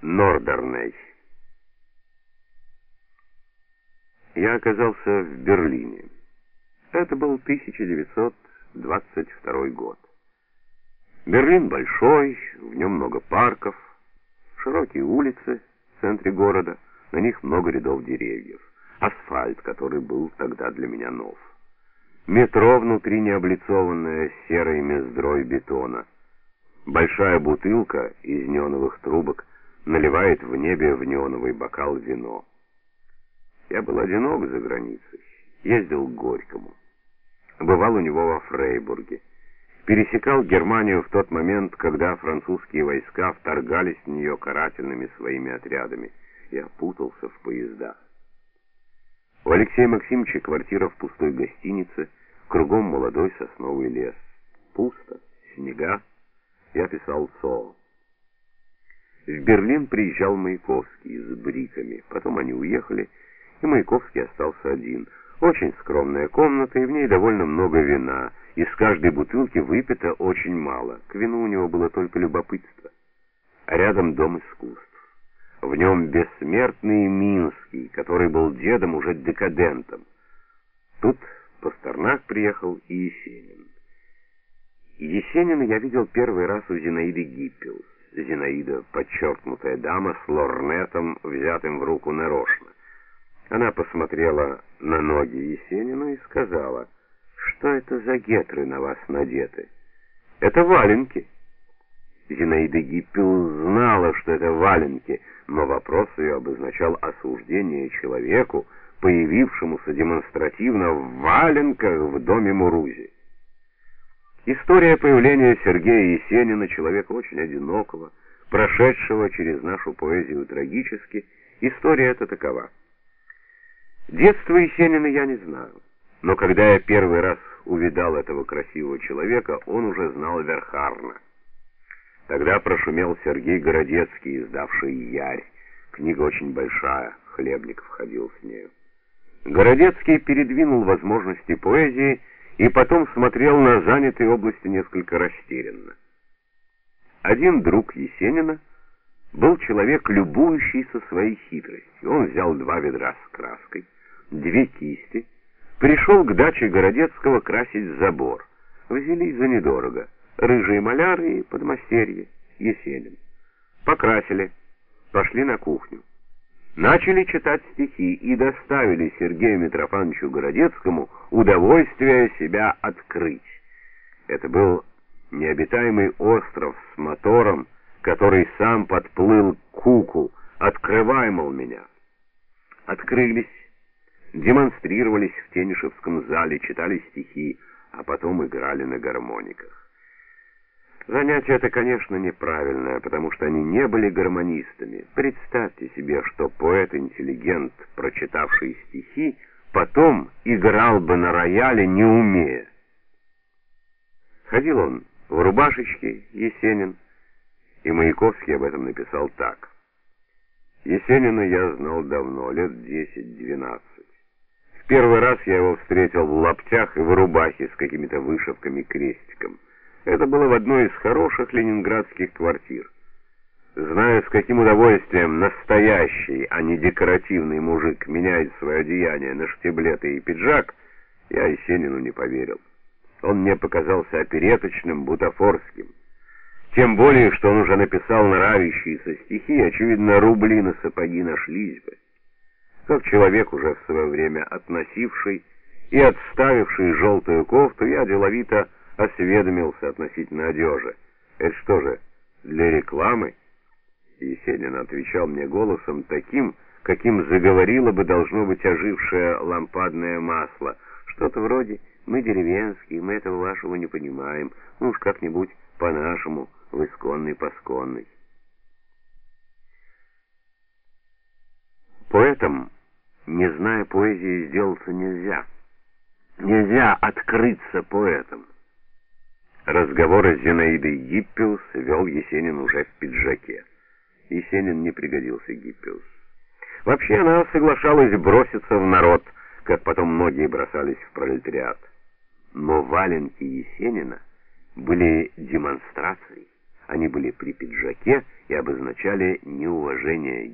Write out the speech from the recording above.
Нордерней. Я оказался в Берлине. Это был 1922 год. Берлин большой, в нем много парков, широкие улицы в центре города, на них много рядов деревьев, асфальт, который был тогда для меня нов. Метро внутри не облицованное серой мездрой бетона. Большая бутылка из неоновых трубок наливает в небе в неоновый бокал вино. Я был одинок за границей, ездил к Горькому. Бывал у него во Фрейбурге. Пересекал Германию в тот момент, когда французские войска вторгались в нее карательными своими отрядами. Я путался в поездах. У Алексея Максимовича квартира в пустой гостинице, кругом молодой сосновый лес. Пусто, снега. Я писал СО. В Берлин приезжал Маяковский с бриками. Потом они уехали, и Маяковский остался один. Очень скромная комната, и в ней довольно много вина. Из каждой бутылки выпито очень мало. К вину у него было только любопытство. А рядом дом искусств. В нем бессмертный Минский, который был дедом уже декадентом. Тут Пастернак приехал и Есенин. Есенина я видел первый раз у Зинаиды Гиппиус. Зинаида подчеркнутая дама с лорнетом, взятым в руку нарочно. Она посмотрела на ноги Есенина и сказала, что это за гетры на вас надеты. Это валенки. Зинаида Гиппиус знала, что это валенки, но вопрос ее обозначал осуждение человеку, появившемуся демонстративно в валенках в доме Мурузи. История появления Сергея Есенина, человека очень одинокого, прошедшего через нашу поэзию трагически, история эта такова. Детство Есенина я не знаю, но когда я первый раз увидал этого красивого человека, он уже знал Верхарна. Тогда прошумел Сергей Городецкий, издавший «Ярь». Книга очень большая, Хлебников ходил с нею. Городецкий передвинул возможности поэзии и потом смотрел на занятые области несколько растерянно. Один друг Есенина был человек, любующийся своей хитростью. Он взял два ведра с краской, две кисти, пришел к даче Городецкого красить забор. Взялись за недорого. Рыжие маляры и подмастерье, Есенин. Покрасили, пошли на кухню начали читать стихи и доставили Сергею Митрофановичу Городецкому удовольствие себя открыть. Это был необитаемый остров с мотором, который сам подплыл к куку. «Открывай, мол, меня!» Открылись, демонстрировались в Тенишевском зале, читали стихи, а потом играли на гармониках. Занятие это, конечно, неправильное, потому что они не были гармонистами. Представьте себе, что поэт-интеллигент, прочитавший стихи, потом играл бы на рояле, не умея. Ходил он в рубашечке, Есенин, и Маяковский об этом написал так. Есенина я знал давно, лет 10-12. В первый раз я его встретил в лаптях и в рубахе с какими-то вышивками-крестиком. Это было в одной из хороших ленинградских квартир. Зная, с каким удовольствием настоящий, а не декоративный мужик меняет свое одеяние на штиблеты и пиджак, я Есенину не поверил. Он мне показался опереточным, бутафорским. Тем более, что он уже написал нравящиеся стихи, очевидно, рубли на сапоги нашлись бы. Как человек, уже в свое время относивший и отставивший желтую кофту, я деловито осведомился относительно одежи. «Это что же, для рекламы?» Есенин отвечал мне голосом таким, каким заговорило бы должно быть ожившее лампадное масло. Что-то вроде «Мы деревенские, мы этого вашего не понимаем, ну уж как-нибудь по-нашему, в исконный-посконный». Поэтом, не зная поэзии, сделаться нельзя. Нельзя открыться поэтом. Разговоры с Зинаидой Гиппиус вел Есенин уже в пиджаке. Есенин не пригодился Гиппиус. Вообще она соглашалась броситься в народ, как потом многие бросались в пролетариат. Но валенки Есенина были демонстрацией. Они были при пиджаке и обозначали неуважение